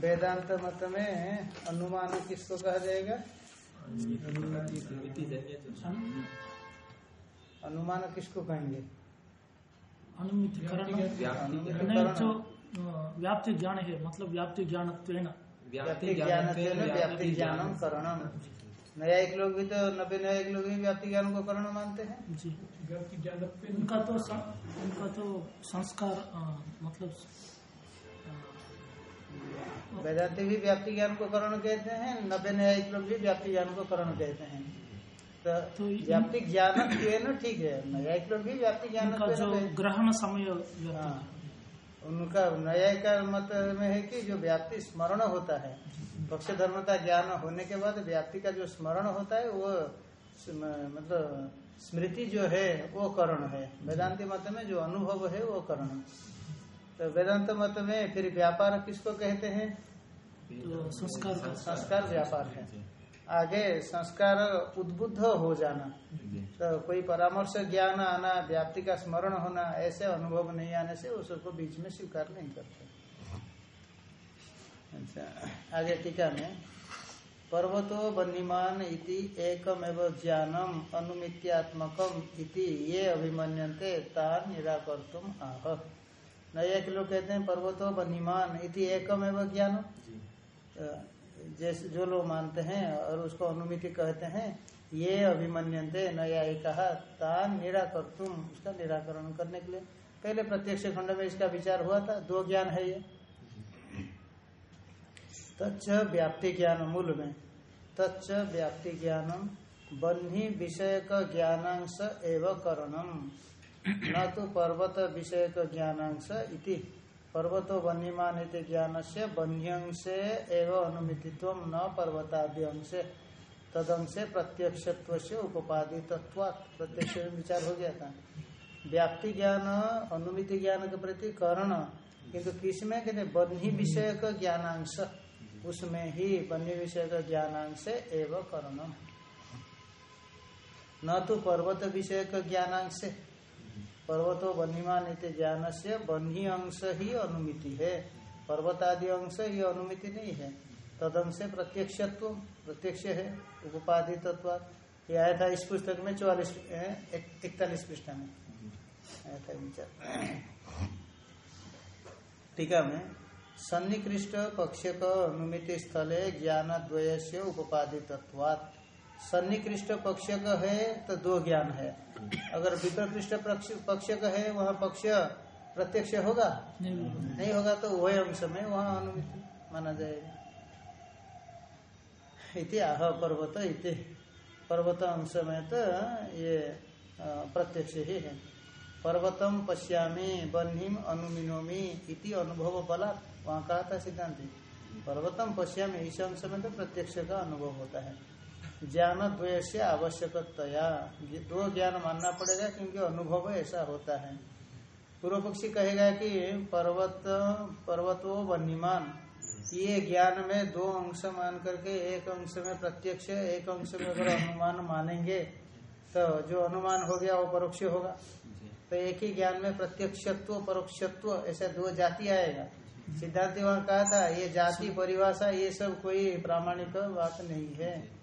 वेदांत मत में अनुमान किसको कहा जाएगा? अनुमान किसको कहेंगे? अनुमितिकरण अनुमितिकरण। नहीं जो अ, व्याप्ति ज्ञान है मतलब व्याप्ति ज्ञान व्याप्ति ज्ञान व्याप्ति ज्ञानम। करणम। न्यायिक लोग भी तो नब्बे न्यायिक लोग भी व्याप्ति ज्ञान को करण मानते हैं। जी। व्याप्ति ज्ञान उनका तो उनका तो संस्कार मतलब वेदांति भी व्याप्ति ज्ञान को करण कहते हैं नब्बे न्यायिक लोग भी व्याप्ति ज्ञान को करण कहते हैं। तो तो व्याप्ति ज्ञान है ना ठीक है न्यायिक लोग भी व्याप्ति ज्ञान ग्रहण समय हाँ। उनका न्याय का मत में है कि जो व्याप्ति स्मरण होता है पक्ष धर्मता ज्ञान होने के बाद व्याप्ति का जो स्मरण होता है वो मतलब स्मृति जो है वो करण है। वेदांति मत में जो अनुभव है वो करण तो वेदांत मत में फिर व्यापार किसको कहते हैं? तो संस्कार संस्कार व्यापार है। आगे संस्कार उद्बुद्ध हो जाना। तो कोई परामर्श ज्ञान आना व्याप्ति का स्मरण होना ऐसे अनुभव नहीं आने से उसको बीच में स्वीकार नहीं करते। अच्छा आगे टीका में पर्वतो बन्नीमान इति एकमेव ज्ञानम अनुमित्यात्मकम इति ये अभिमन्यन्ते तान निराकर्तुम आह। नया के लोग कहते हैं पर्वतो बन्नीमान इति एकमेव ज्ञानम? जैसे जो लोग मानते हैं और उसको अनुमिति कहते हैं, ये अभिमन्यन्ते नया कहा तान निराकर्तुम, उसका निराकरण करने के लिए। पहले प्रत्यक्ष खंड में इसका विचार हुआ था, दो ज्ञान है ये। तच्च व्याप्ति ज्ञान मूल में। तच्च व्याप्ति ज्ञानम बन्ही विषय का ज्ञानांश एवं करणम। न तो पर्वत विषय का ज्ञानांश इति। पर्वतो बन्हीमान इति ज्ञान से बन्ह्यंशे एवं अनुमितित्व न पर्वतादि अंशे तदंशे प्रत्यक्षत्व से उपादित्वात् प्रत्यक्ष विचार हो गया था। व्याप्ति ज्ञान, अनुमिति ज्ञान के प्रति करण, किंतु किसमें? कहते बन्ही विषय का ज्ञानांश। उसमें ही बन्ही विषय का ज्ञानांश एवं करणम। न तो पर्वत विषय का ज्ञानांश। पर्वतो बन्हीमान ज्ञान से बन्ही अंश ही अनुमिति है। पर्वतादि अंश ही अनुमिति नहीं है। तदंश प्रत्यक्षत्व, प्रत्यक्ष है, उपाधि तत्व ये आया था इस पुस्तक में चौवालीस इकतालीस पृष्ठ में। आया था विचार टीका में, सन्निकृष्ट पक्ष का अनुमिति स्थले ज्ञान द्वय से उपाधि तत्वात्। सन्निकृष्ट पक्ष का है तो दो ज्ञान है। अगर विप्रकृष्ट पक्ष का है वहाँ पक्ष प्रत्यक्ष होगा? नहीं होगा। नहीं होगा तो वह अंश में वहाँ अनुमिति माना जाएगा। इति आह पर्वत इति। पर्वत अंश में तो ये प्रत्यक्ष ही है। पर्वतम पश्यामी बन्हीम अनुमिनोमी इति अनुभव बला वहाँ कहा था सिद्धांति। पर्वतम पश्यामी इस अंश में तो प्रत्यक्ष का अनुभव होता है। ज्ञान द्वय से आवश्यकतया दो ज्ञान मानना पड़ेगा क्योंकि अनुभव ऐसा होता है। पूर्व पक्षी कहेगा कि पर्वत, पर्वतो वन्यमान। ये ज्ञान में दो अंश मान करके एक अंश में प्रत्यक्ष, एक अंश में अगर अनुमान मानेंगे तो जो अनुमान हो गया वो परोक्ष होगा। तो एक ही ज्ञान में प्रत्यक्षत्व, परोक्षत्व ऐसे दो जाति आएगा। सिद्धांत वहाँ कहा था, ये जाति, परिभाषा, ये सब कोई प्रामाणिक बात नहीं है।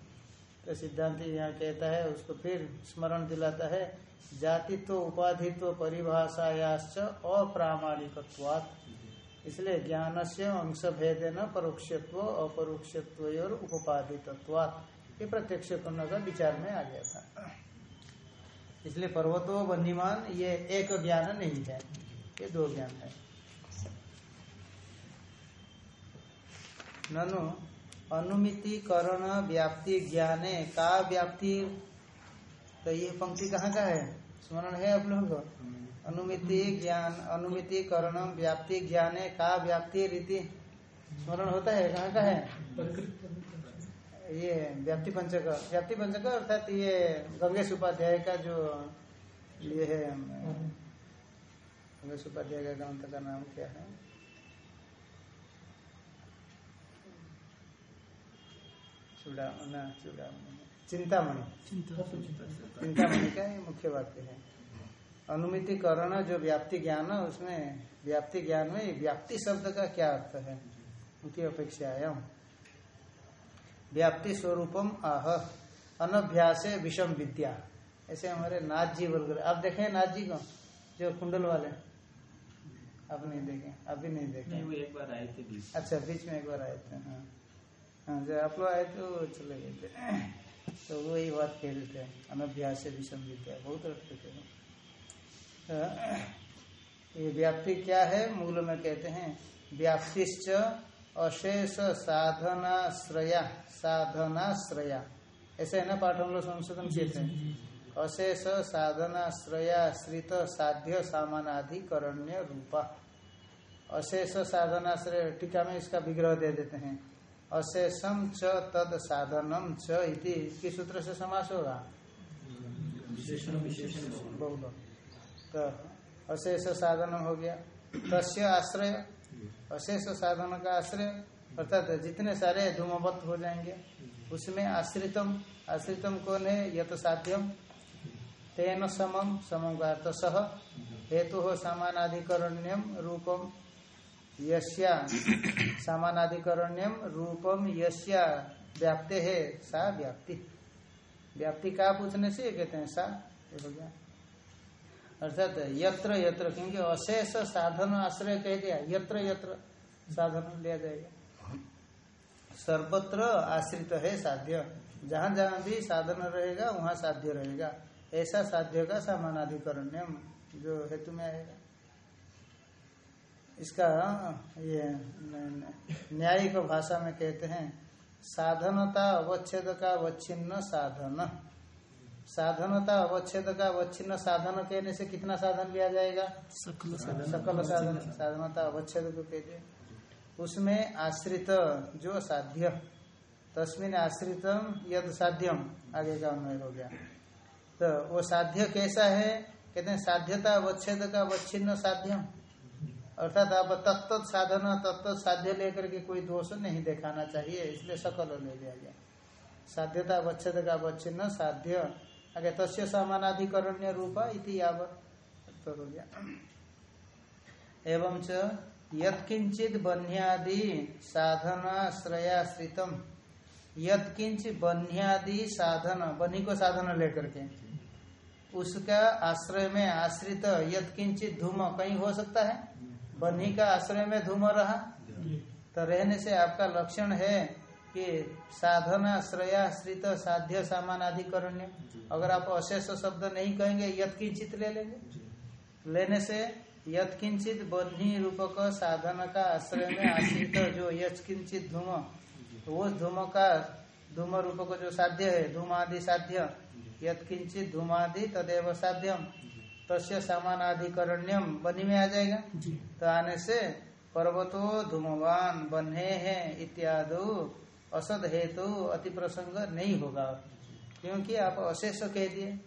तो सिद्धांत यहाँ कहता है, उसको फिर स्मरण दिलाता है, जातित्व, उपाधित्व, परिभाषायाश्च अप्रामाणिकत्वात्। इसलिए ज्ञान से अंश भेदे न परोक्षत्व अपरोक्षत्व और उपाधित्वात् ये प्रत्यक्ष करने का विचार में आ गया था। इसलिए पर्वतो बन्हीमान ये एक ज्ञान नहीं है, ये दो ज्ञान है। ननु अनुमितिकरण व्याप्ति ज्ञाने। का व्याप्ति? तो ये पंक्ति कहाँ का है? स्मरण है आप लोगों को? अनुमिति ज्ञान अनुमिति करण व्याप्ति ज्ञाने। का व्याप्ति रीति? स्मरण होता है? कहाँ का है? ये व्याप्ति पंचक। व्याप्ति पंचक अर्थात ये गंगेश उपाध्याय का जो ये है गंगेश उपाध्याय का ग्रंथ का नाम क्या है? चूड़ामणि चूड़ामणि चिंतामणि। चिंता चिंतामणि का ये मुख्य वाक्य है। अनुमितिकरण जो व्याप्ति ज्ञान है उसमें व्याप्ति ज्ञान में व्याप्ति शब्द का क्या अर्थ है? उनकी अपेक्षायाम व्याप्ति स्वरूपम आह अनभ्यास विषम विद्या। ऐसे हमारे नाथ जी बोल आप देखे नाथ जी को जो कुंडल वाले। आप नहीं देखे अभी नहीं देखे। नहीं वो एक बार आए थे बीच अच्छा बीच में एक बार आए थे हाँ। हाँ जब आप लोग आए वो चले गए थे। तो वो यही बात कह रहे थे अनभ्यास से विषम विद्या बहुत रखते थे। तो ये व्याप्ति क्या है? मूल में कहते हैं व्याप्तिश्च अशेष साधनाश्रया साधनाश्रया। ऐसे है ना पाठ हम लोग संशोधन किए थे अशेष साधनाश्रयाश्रित साध्य सामानाधिकरण्य रूपा। अशेष साधनाश्रय टीका में इसका विग्रह दे देते हैं। अशेषम च तद साधनम च इति किस सूत्र से समास होगा? विशेषण विशेषण बहुल तो अशेष साधन हो गया। तस्य आश्रय अशेष साधन का आश्रय अर्थात जितने सारे धूमवत हो जाएँगे उसमें आश्रितम आश्रितम कौन है? यत साध्यम। तेन समम समम का अर्थ सह। हेतु हो समानाधिकरण्यम रूपम समानाधिकरण्यम रूपम यस्या। व्याप्ते है, सा व्याप्ति। व्याप्ति का पूछने से कहते हैं, सा। हो गया। अर्थात यत्र यत्र क्योंकि अशेष साधन आश्रय कह दिया। यत्र यत्र साधन लिया जाएगा। सर्वत्र आश्रित तो है साध्य। जहाँ जहाँ भी साधन रहेगा, वहाँ साध्य रहेगा। ऐसा साध्य का समानाधिकरण्यम जो हेतु में आएगा। इसका ये न्यायिक भाषा में कहते हैं साधनता अवच्छेद का अवच्छिन्न साधन। साधनता अवच्छेद का अवच्छिन्न साधन कहने से कितना साधन लिया जाएगा? सकल सकल साधन साधनता अवच्छेद को कहते हैं। उसमें आश्रित जो साध्य तस्मिन आश्रितम यद साध्यम आगे का अन्वय हो गया। तो वो साध्य कैसा है? कहते हैं साध्यता अवच्छेद का अवच्छिन्न साध्यम। अर्थात आप तत्त साधन, तत्त साध्य लेकर के कोई दोष नहीं दिखाना चाहिए, इसलिए सकल ले लिया गया। साध्यता अवच्छेद का अवच्छिन्न, साध्य। आगे तस्य समानाधिकरण्य रूपा इति तो हो गया। एवं च यत्किंचित बन्यादि साधनाश्रयाश्रितम यत्किंचित बन्यादि साधन बनी को साधन लेकर के। उसका आश्रय में आश्रित यत्किंचित धूम कहीं हो सकता है? बन्ही का आश्रय में धूम रहा? तो रहने से आपका लक्षण है कि साधना श्रयाश्रित साध्य सामान सामानाधिकरण्य अगर आप अशेष शब्द नहीं कहेंगे यत्किंचित ले लेंगे। लेने से यत्किंचित बन्ही रूपक साधन का आश्रय में आश्रित जो यत्किंचित धूम वो धूम का धूम रूपक जो साध्य है धूमादि साध्य यत्किंचित धूमादि तदेव साध्यम। तस्य समानाधिकरण्यम बनी में आ जाएगा। तो आने से पर्वतो धूमवान बन्हे हैं इत्यादि असद हेतु अति प्रसंग नहीं होगा। क्योंकि आप अशेष कह दिए।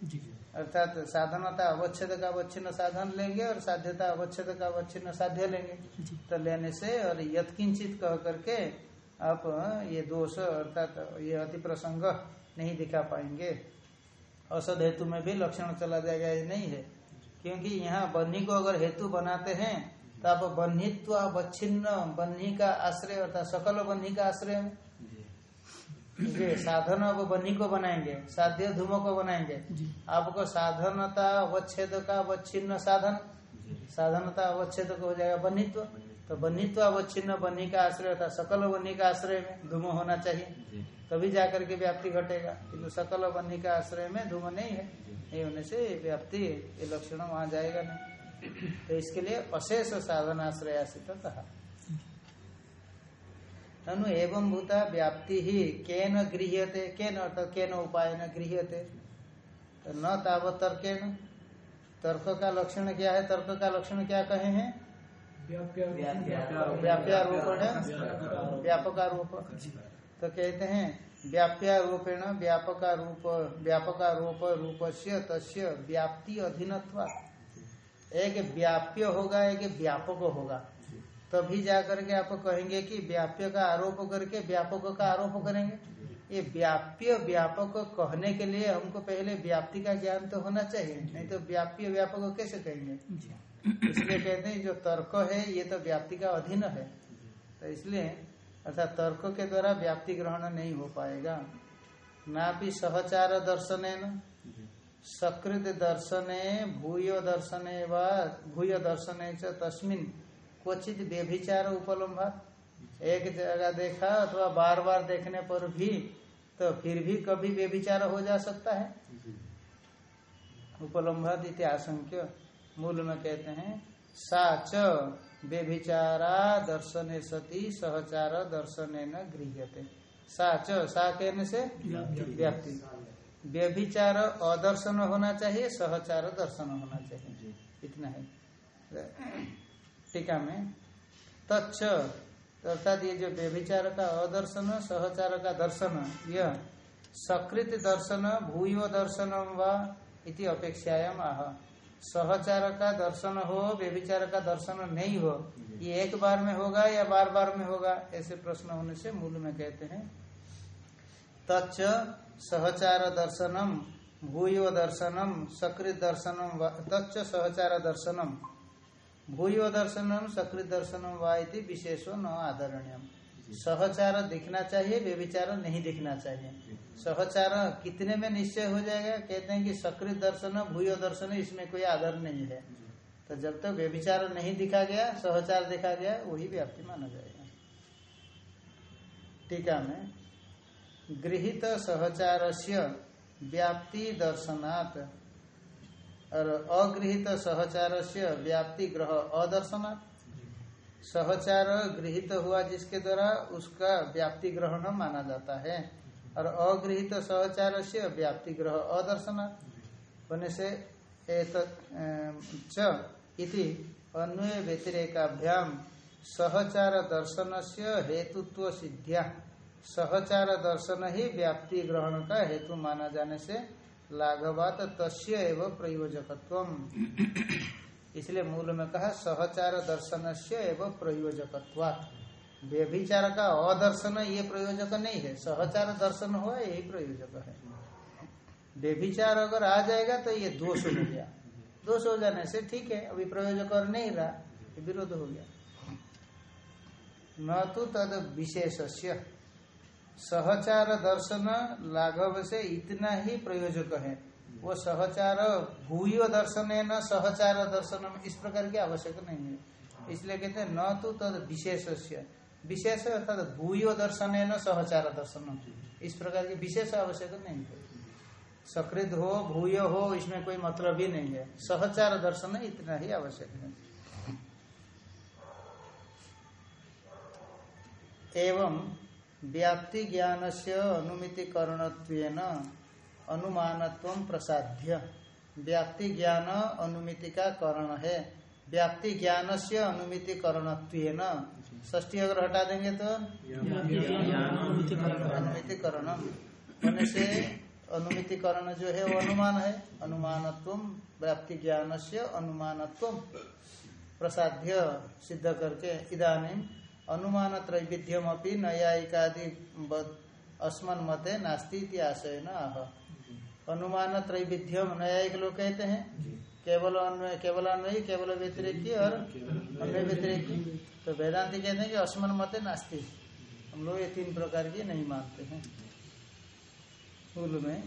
अर्थात साधनता अवच्छेद का अवच्छिन्न साधन लेंगे और साध्यता अवच्छेद का अवच्छिन्न साध्य लेंगे। तो लेने से और यत्किंचित कह करके आप ये दोष अर्थात ये अति प्रसंग नहीं दिखा पाएँगे। असद हेतु में भी लक्षण चला जाएगा ये नहीं है। क्योंकि यहाँ बन्ही को अगर हेतु बनाते हैं तो आप बन्हीत्व अवच्छिन्न बन्ही का आश्रय अर्थात सकल बन्ही का आश्रय। में साधन अब बन्ही को बनाएँगे साध्य धूम को बनाएँगे। आपको साधनता अवच्छेद का अवच्छिन्न साधन साधनता अवच्छेद को हो जाएगा बन्हीत्व। तो बन्हीत्व अवच्छिन्न बन्ही का आश्रय था सकल बन्ही का आश्रय में धूम होना चाहिए। तभी जाकर के व्याप्ति घटेगा किंतु सकल बन्ही का आश्रय में धूम नहीं है। नहीं होने से व्याप्ति ये लक्षण वहाँ जाएगा नहीं। तो इसके लिए अशेष साधनाश्रयासित कहा ननु एवं भूता व्याप्ति ही केन गृह्यते केन अर्थात केन उपाय न गृह्यते। तो न तावत तर्केन तर्क का लक्षण क्या है? तर्क का लक्षण क्या कहे हैं? व्याप्यारूपण। व्यापकारूप तो कहते हैं व्याप्यारूपेण व्यापकारूप व्यापकारूप रूप रूप से तस्य व्याप्ति अधीनत्वा। एक व्याप्य होगा एक व्यापक होगा। तभी जाकर के आप कहेंगे कि व्याप्य का आरोप करके व्यापक का आरोप करेंगे। ये व्याप्य व्यापक कहने के लिए हमको पहले व्याप्ति का ज्ञान तो होना चाहिए नहीं तो व्याप्य व्यापक कैसे कहेंगे? इसलिए कहते हैं जो तर्क है ये तो व्याप्ति का अधीन है। तो इसलिए अर्थात तर्क के द्वारा व्याप्ति ग्रहण नहीं हो पाएगा। ना भी सहचार दर्शन सकृत दर्शने भूय दर्शने व भूय दर्शने च तस्मिन क्वचित व्यभिचार उपलम्भा। एक जगह देखा अथवा बार बार देखने पर भी तो फिर भी कभी व्यभिचार हो जा सकता है। उपलम्भात इति आशंक्य। मूल में कहते हैं सा व्यभिचारा दर्शने सती सहचार दर्शन न गृह्यते। सा सा कहने से व्याप्ति। व्यभिचार अदर्शन होना चाहिए सहचार दर्शन होना चाहिए। इतना है। टीका में तच्च अर्थात ये जो व्यभिचार का अदर्शन सहचार का दर्शन यह सकृत दर्शन भूयो दर्शन व इति अपेक्षायाम आह। सहचार का दर्शन हो व्यभिचार का दर्शन नहीं हो, ये एक बार में होगा या बार बार में होगा, ऐसे प्रश्न होने से मूल में कहते हैं। तच्च सहचार दर्शनम, भूयो दर्शनम, सकृत दर्शनम तच्च सहचार दर्शनम, भूयो दर्शनम, सकृत दर्शनम वा विशेषो न आदरणीयम। सहचार दिखना चाहिए, व्यभिचार नहीं दिखना चाहिए। सहचार कितने में निश्चय हो जाएगा? कहते हैं कि सकृत दर्शन, भूय दर्शन, इसमें कोई आदर नहीं है। तो जब तक तो व्यभिचार नहीं दिखा गया, सहचार दिखा गया, वही व्याप्ति माना जाएगा। टीका में, गृहित सहचार से व्याप्ति दर्शनात् और अगृहित सहचार से व्याप्ति ग्रह अदर्शनात्। सहचार गृहित हुआ जिसके द्वारा उसका व्याप्ति ग्रहण माना जाता है। और अगृहित सहचार से व्याप्ति ग्रह अदर्शनात् होने से इति अन्वय व्यतिरेकाभ्याम सहचार दर्शन से हेतुत्व सिद्धिया। सहचार दर्शन ही व्याप्ति ग्रहण का हेतु माना जाने से लाघवात तस्य एवं प्रयोजकत्वम। इसलिए मूल में कहा, सहचार दर्शन से एवं प्रयोजकत्वात्। व्यभिचार का अदर्शन ये प्रयोजक नहीं है। सहचार दर्शन हुआ, यही प्रयोजक है। व्यभिचार अगर आ जाएगा तो ये दोष हो गया। दोष हो जाने से ठीक है, अभी प्रयोजक और नहीं रहा विरोध हो गया। न तो तद विशेष सहचार दर्शन लाघव से इतना ही प्रयोजक है। वो सहचार, भूयो दर्शन है न सहचार दर्शन इस प्रकार की आवश्यक नहीं है। इसलिए कहते हैं, न तो तद विशेष विशेष अर्थात भूयो दर्शन है न सहचार दर्शन इस प्रकार की विशेष आवश्यक नहीं है। सकृत हो, भूय हो, इसमें कोई मतलब ही नहीं है। सहचार दर्शन इतना ही आवश्यक है। एवं व्याप्ति ज्ञान से अनुमितिकरण अनुमानत्व प्रसाध्य व्याप्ति ज्ञान अनुमिति का करण है। व्याप्ति ज्ञान से अनुमितिकरण ष्टी अगर हटा देंगे तो? अनुमितिकरण। होने से अनुमितिकरण जो है वो अनुमान है। अनुमानत्व, व्याप्ति ज्ञान से अनुमानत्व प्रसाध्य सिद्ध करके। इदानी अनुमान त्रैविध्यम अपनी नयायिकादि अस्मन मते नास्ती आशय न आह। अनुमान त्रैविध्यम न्यायिक लोग कहते हैं। केवल अन्वय केवल अन्वयी केवल व्यतिरेकी और अन्वय व्यतिरेकी तो वेदांति कहते हैं कि अस्मन मत नास्ती। हम लोग ये तीन प्रकार की नहीं मानते हैं। फूल में।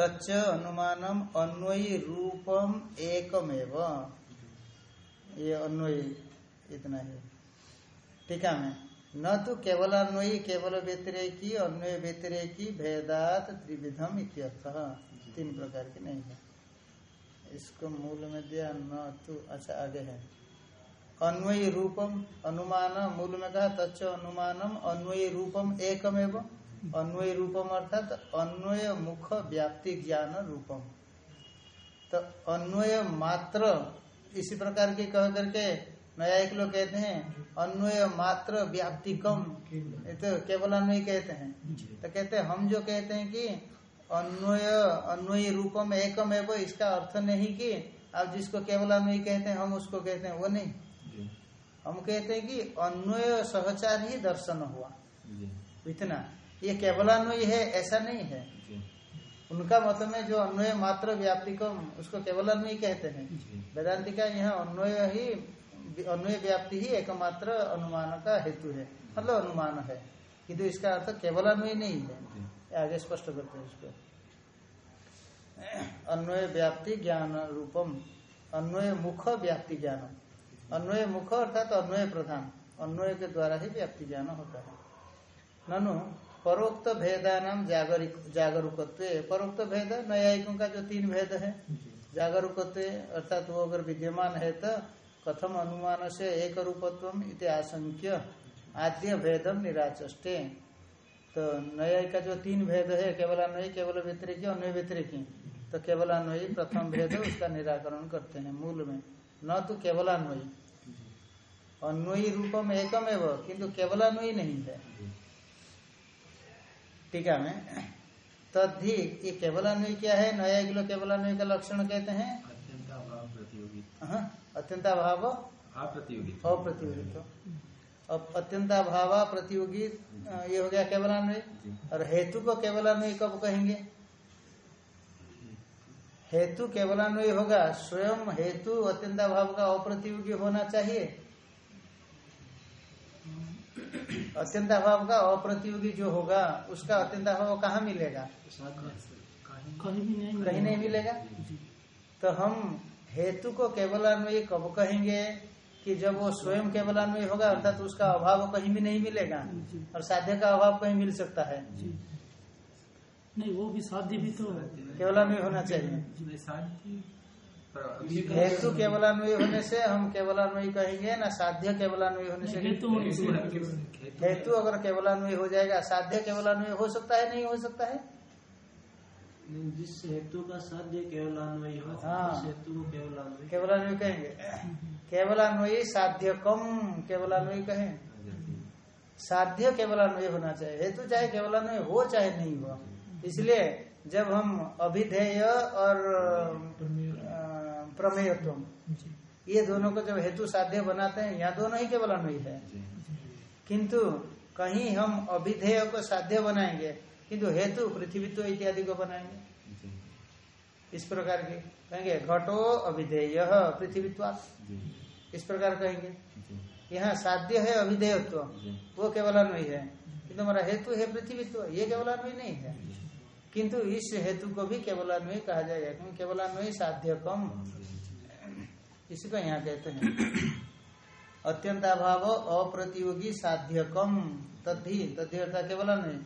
तच्च अनुमानम अन्वयी रूपम एकमेव। ये अन्वयी इतना ही। टीका में। न तो केवल अन्वयी, केवल व्यतिरेकी, अन्वय व्यतिरेकी, भेदात त्रिविधम इत्यर्थ तीन प्रकार की नहीं है। इसको मूल में दिया, न तो अच्छा आगे है। अन्वयी रूपम, अनुमान, मूल में कहा, तच्च अनुमानम, अन्वयी रूपम एकमेव, अन्वय रूपम अर्थात अन्वय मुख व्याप्ति ज्ञान रूपम। तो अन्वय मात्र इसी प्रकार के कह करके न्यायिक लोग कहते हैं अन्वय मात्र व्याप्ति कम ये तो केवल अन्वय कहते हैं। तो कहते हैं हम जो कहते हैं कि अन्वय अन्वय रूपम एकम एवं इसका अर्थ नहीं कि आप जिसको केवल अन्वय कहते हैं हम उसको कहते हैं। वो नहीं। हम कहते हैं कि अन्वय सहचार ही दर्शन हुआ। इतना। ये केवलान्वयी है ऐसा नहीं है। उनका मत में जो अन्वय मात्र व्याप्तिकम उसको केवलान्वयी कहते हैं। वेदांति का यहाँ अन्वय ही अन्वय व्याप्ति ही एकमात्र अनुमान का हेतु है। मतलब अनुमान है। किंतु इसका अर्थ केवलान्वय नहीं है। आगे स्पष्ट करते हैं इसको। अन्वय व्याप्ति ज्ञान रूपम। अन्वय मुख व्याप्ति ज्ञान। अन्वय मुख अर्थात अन्वय प्रधान। अन्वय के द्वारा ही व्याप्ति ज्ञान होता है। ननु, परोक्त जागरिक जागरूकत्व। परोक्त भेद, न्यायिकों का जो तीन भेद है, जागरूकत्व, अर्थात वो अगर विद्यमान है तो कथम अनुमान से एक रूपत्व इति आशंक्य आद्य भेदम निराचष्टे। तो न्याय का जो तीन भेद है केवल अन्वयी केवल व्यतिरिक अन्वय व्यतिरिकी तो केवल अन्वयी प्रथम भेद उसका निराकरण करते हैं मूल में। न तो केवल अन्वयी अन्वयी रूपम एकम एवं किंतु केवल अन्वयी नहीं है। टीका में तद्धि ये केवल अन्वयी क्या है? नया केवल अन्वयी का लक्षण कहते हैं। अत्यंत अत्यंताभाव अप्रतियोगित्व। अब अत्यंताभाव प्रतियोगी ये हो गया केवलान्वयी। और हेतु को केवलान्वयी कब कहेंगे? हेतु केवलान्वयी होगा स्वयं हेतु अत्यंताभाव का अप्रतियोगी होना चाहिए। अत्यंताभाव का अप्रतियोगी जो होगा उसका अत्यंताभाव कहाँ मिलेगा? कहीं भी नहीं कहीं नहीं मिलेगा? तो हम हेतु को केवलान्वयी कब कहेंगे कि जब वो स्वयं केवलान्वयी होगा अर्थात उसका अभाव कहीं भी नहीं मिलेगा और साध्य का अभाव कहीं मिल सकता है। नहीं वो भी साध्य भी तो केवलान्वयी होना चाहिए। अभी हेतु केवलान्वयी होने से हम केवलान्वयी कहेंगे ना साध्य केवलान्वयी होने से हेतु होने से हेतु हेतु अगर केवलान्वयी हो जाएगा साध्य केवलान्वयी हो सकता है नहीं हो सकता है? जिस हेतु का साध्य केवल अन्वयी हो हाँ। उस हेतु को केवल अन्वयी केवलान्वयी कहेंगे। केवलान्वयी साध्य कम केवलान्वयी कहें। साध्य केवलान्वयी होना चाहिए। हेतु चाहे केवलान्वयी हो चाहे नहीं हो। इसलिए जब हम अभिधेय और प्रमेयत्व ये दोनों को जब हेतु साध्य बनाते हैं यहाँ दोनों ही केवलान्वयी है। किंतु कहीं हम अभिधेय को साध्य बनाएँगे किंतु हेतु पृथ्वीत्व इत्यादि को बनाएँगे। इस प्रकार के कहेंगे घटो अभिधेय पृथ्वीत्व इस प्रकार कहेंगे। यहाँ साध्य है अभिधेयत्व। वो केवल केवलान्वयी है। किंतु हमारा हेतु है पृथ्वीत्व। ये केवलान्वयी नहीं है। किंतु इस हेतु को भी केवलान्वयी कहा जाएगा क्योंकि केवलान्वयी साध्य कम इसी को यहाँ कहते हैं। अत्यंताभाव अप्रतियोगी साध्य कम तद्धि। तद्धि अर्थात केवलान्वयी।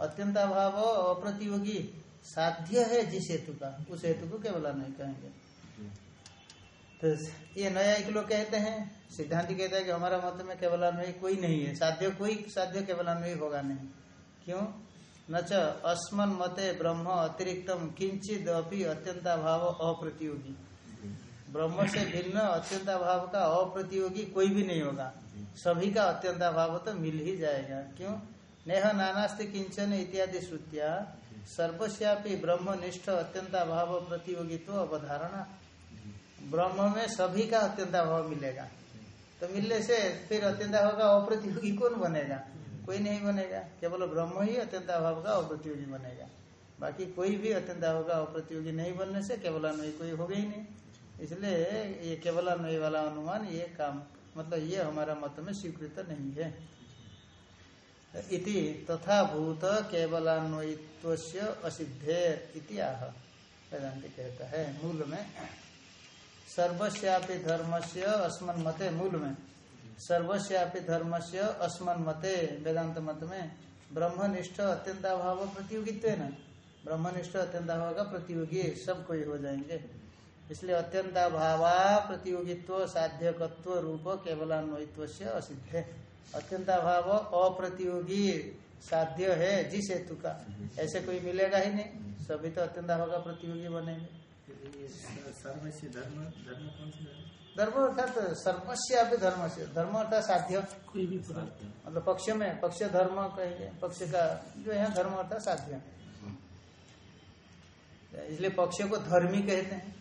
अत्यंताभाव अप्रतियोगी साध्य है जिस हेतु का। उस हेतु को केवलान्वयी कहेंगे। तो ये नया एक लोग कहते हैं, सिद्धांत कहता है कि हमारा मत में केवल केवलान्वयी कोई नहीं है। साध्य कोई, साध्य केवलान्वयी होगा नहीं। क्यों? न च अस्मन मते ब्रह्म अतिरिक्तम किंचित अपनी अत्यंताभाव अप्रतियोगी। ब्रह्म से भिन्न अत्यंताभाव का अप्रतियोगी कोई भी नहीं होगा। सभी का अत्यंताभाव तो मिल ही जाएगा। क्यों? नेह नानास्ति किंचन इत्यादि श्रुतिया, सर्वस्यापि ब्रह्मनिष्ठ अत्यंताभाव प्रतियोगित्व अवधारणा। ब्रह्म में सभी का अत्यंताभाव मिलेगा। तो मिलने से फिर अत्यंताभाव का अप्रतियोगी कौन बनेगा? कोई नहीं बनेगा। केवल ब्रह्म ही अत्यंताभाव का अप्रतियोगी बनेगा। बाकी कोई भी अत्यंताभाव का अप्रतियोगी नहीं बनने से केवलान्वयी कोई होगा ही नहीं। इसलिए ये केवलान्वयी वाला अनुमान, ये काम मतलब ये हमारा मत में स्वीकृत नहीं है। इति तथा भूत केवलान्वयित्व असिद्धे इति आह। वेदांति कहता है, मूल में। सर्वस्यापि धर्म से अस्मन मते मूल में। सर्वस्यापि धर्म से अस्मन मते वेदांत मत में। ब्रह्मनिष्ठ अत्यंताभाव प्रतियोगित्व न ब्रह्मनिष्ठ अत्यंताभाव का प्रतियोगी, सब कोई हो जाएँगे। इसलिए अत्यंताभावा प्रतियोगित्व, साध्यकत्व रूप केवलान्वयित्व से असिद्ध। है अत्यंताभाव अप्रतियोगी साध्य है जिस हेतु का। ऐसे कोई मिलेगा ही नहीं। सभी तो अत्यंताभाव का प्रतियोगी बनेंगे। धर्म धर्म कौन सा धर्म अर्थात सर्वस्या भी धर्म से धर्म अर्थात साध्य। कोई भी मतलब पक्ष में पक्ष धर्म कहेंगे पक्ष का जो है धर्म अर्थात साध्य। इसलिए पक्ष को धर्मी कहते हैं।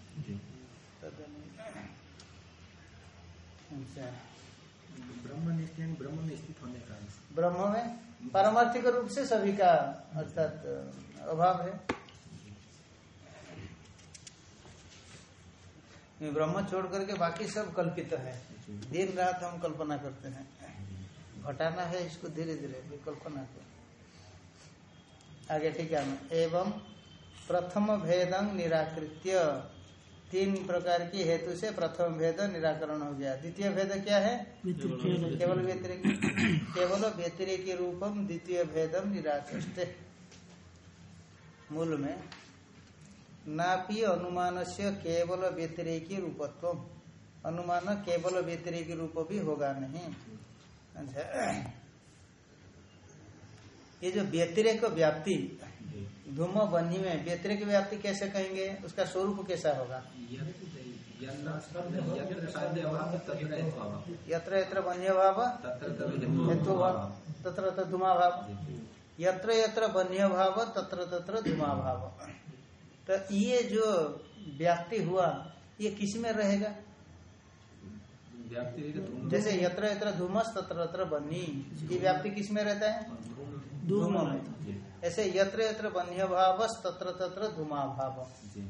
ब्रह्म नित्य ब्रह्म में स्थित होने का ब्रह्म में पारमार्थिक रूप से सभी का अर्थात अभाव है। ब्रह्म छोड़ करके बाकी सब कल्पित है। दिन रात हम कल्पना करते हैं। घटाना है इसको धीरे धीरे, कल्पना को। आगे ठीक है। एवं प्रथम भेदं निराकृत्य। तीन प्रकार की हेतु से प्रथम भेद निराकरण हो गया। द्वितीय भेद क्या है? केवल व्यतिरिक। केवल व्यतिरिक रूपम द्वितीय भेदम निराकृष्ट मूल में नापी अनुमान से केवल व्यतिरेकी रूपत्व अनुमान केवल व्यतिरेकी रूप भी होगा नहीं। अच्छा। ये जो व्यतिरेक व्याप्ति धूम बन्ही में व्यतिरेक व्याप्ति कैसे कहेंगे? उसका स्वरूप कैसा होगा? यत्र यत्र बन्य भाव हेतु भाव तत्र तत्र धुमा भाव यत्र यत्र बन्य भाव तत्र तत्र धुमा भाव तो ये जो व्याप्ति हुआ ये किसमें रहेगा? जैसे यत्र यत्र धूमस तत्र तत्र बन्ही ये व्याप्ति किसमें रहता है? धूम ऐसे यत्र यत्र बन्य भाव तत्र तत्र धुमा भाव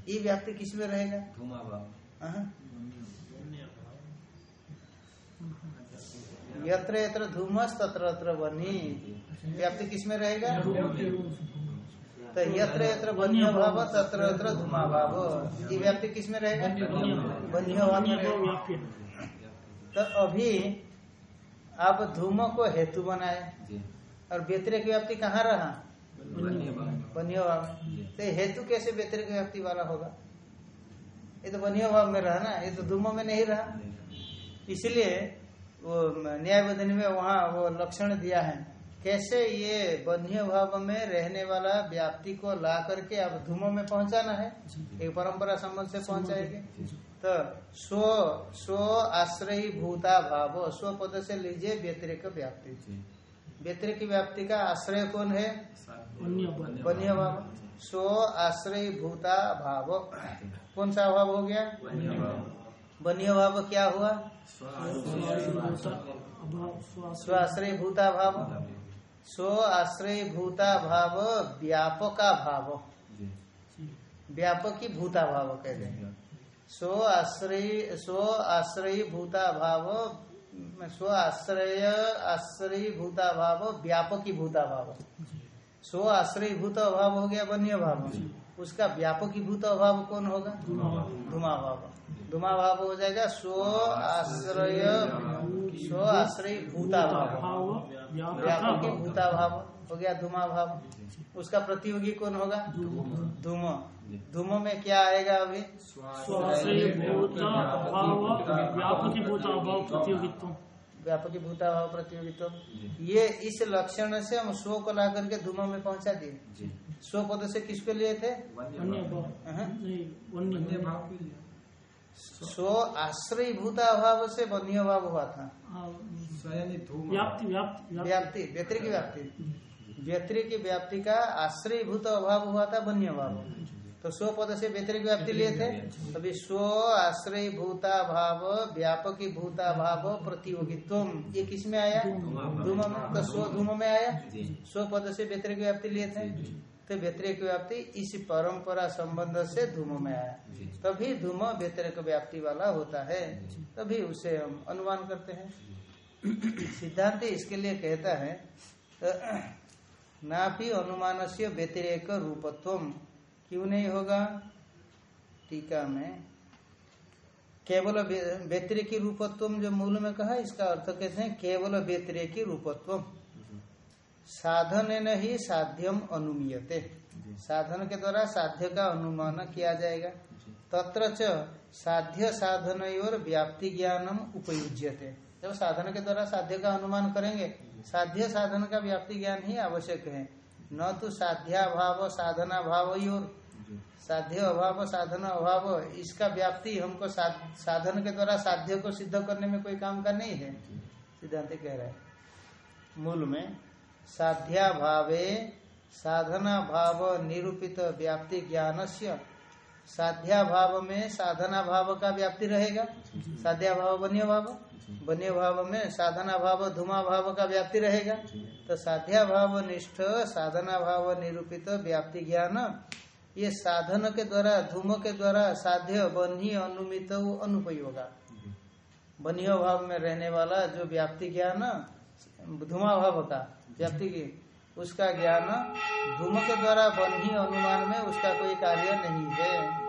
ये व्याप्ति किसमें रहेगा? अहं। यत्र यत्र धूमस तत्र तत्र बनी व्याप्ति किसमें रहेगा? तो यत्र यत्र बन्य भाव तत्र तत्र धुमा भाव ये व्याप्ति किसमें रहेगा? बन्य भाव में तो अभी आप धूम को हेतु बनाए। और व्यतिरिक व्याप्ति कहाँ रहा? बन्य भाव में तो हेतु कैसे व्यतिरिक व्याप्ति वाला होगा? ये तो बन्य भाव में रहा ना ये तो धूमो में नहीं रहा। इसलिए वो न्याय बदन में वहाँ वो लक्षण दिया है कैसे ये बन्य भाव में रहने वाला व्याप्ति को ला करके आप धूमो में पहुंचाना है? एक परंपरा संबंध से पहुंचाएगी। तो स्व स्व आश्रयी भूता भाव स्व पद से लीजिए व्यतिरिक व्याप्ति। व्यतिरिक व्याप्ति का आश्रय कौन है? बन्य भाव। स्व आश्रय भूता भाव। कौन सा अभाव हो गया? बन्य भाव। क्या हुआ? स्वाश्रय भूता भाव। स्व आश्रय भूता भाव व्यापका भाव। व्यापकी भूता भाव कहते हैं। स्व आश्रय स्व आश्रय भूता भाव स्व आश्रय आश्रय भूताभाव व्यापकी भूता भाव स्व आश्रय भूत अभाव हो गया वन्य भाव उसका व्यापकी भूत अभाव कौन होगा? धुमा भाव धुमा भाव हो जाएगा स्व आश्रय। स्व आश्रय भूता भाव व्यापकी भूता भाव हो गया धुमा भाव उसका प्रतियोगी कौन होगा? धूम। धूम में क्या आएगा अभी? व्यापकी भूत अभाव प्रतियोगित्व। व्यापकी भूता प्रतियोगित्व ये इस लक्षण से हम स्व को ला करके धूम में पहुँचा दिए। स्व पद से किसको लिए थे? अन्य भाव वन्य। स्व आश्रय भूता अभाव से बन्य भाव हुआ था। हाँ, व्याप्ति व्याप्ति व्याप्ति। व्यक्ति की व्याप्ति। का आश्रय भूत अभाव हुआ था बन्य भाव तो स्व पद से व्यतिरिक व्याप्ति लिए थे। अभी स्व आश्रय भूता भाव व्यापकी भूता भाव प्रतियोगित्व ये किसमें आया? धूम में। तो स्व धूम में आया। स्व पद से व्यतिरिक व्याप्ति लिए थे। तो व्यतिरिक व्याप्ति इस परंपरा संबंध से धूम में आया। तभी धूम व्यतिरिक व्याप्ति वाला होता है। तभी उसे हम अनुमान करते हैं। सिद्धांत इसके लिए कहता है तो ना भी अनुमान से व्यतिरेक रूपत्व। क्यों नहीं होगा? टीका में केवल व्यतिरेकी रूपत्व जो मूल में कहा इसका अर्थ कहते हैं? केवल व्यतिरेकी रूपत्व। साधन ही साध्यम अनुमीयते। साधन के द्वारा साध्य का अनुमान किया जाएगा। तत्र साध्य साधन और व्याप्ति ज्ञानम उपयुज्यते। जब साधन के द्वारा साध्य का अनुमान करेंगे साध्य साधन का व्याप्ति ज्ञान ही आवश्यक है। न तो साध्याभाव साधना भाव और साध्य अभाव साधन अभाव इसका व्याप्ति हमको साधन के द्वारा साध्य को सिद्ध करने में कोई काम का नहीं है। सिद्धांत कह रहा है। मूल में साध्या भावे साधना भाव निरूपित व्याप्ति ज्ञान से साध्या भाव में साधना भाव का व्याप्ति रहेगा। साध्या भाव बन्य भाव बन्य भाव में साधना भाव धूमा भाव का व्याप्ति रहेगा। तो साध्या भाव निष्ठ साधना भाव निरूपित व्याप्ति ज्ञान। ये साधन के द्वारा, धूम के द्वारा साध्य, बन्ही, अनुमित, अनुपयोगा। बन्य भाव में रहने वाला जो व्याप्ति ज्ञान धूमा भाव का व्याप्ति की उसका ज्ञान धूम के द्वारा बन ही अनुमान में उसका कोई कार्य नहीं है।